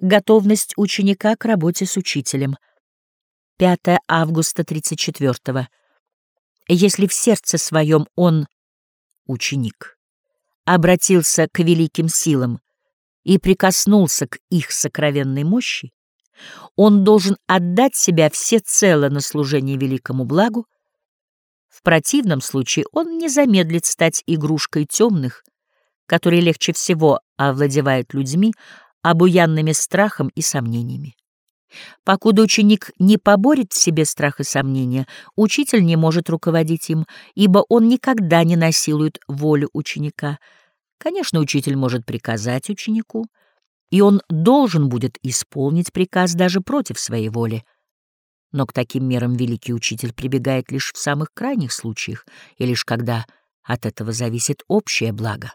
Готовность ученика к работе с учителем. 5 августа 34 -го. Если в сердце своем он, ученик, обратился к великим силам и прикоснулся к их сокровенной мощи, он должен отдать себя всецело на служение великому благу, в противном случае он не замедлит стать игрушкой темных, которые легче всего овладевают людьми, обуянными страхом и сомнениями. Покуда ученик не поборет в себе страх и сомнения, учитель не может руководить им, ибо он никогда не насилует волю ученика. Конечно, учитель может приказать ученику, и он должен будет исполнить приказ даже против своей воли. Но к таким мерам великий учитель прибегает лишь в самых крайних случаях и лишь когда от этого зависит общее благо.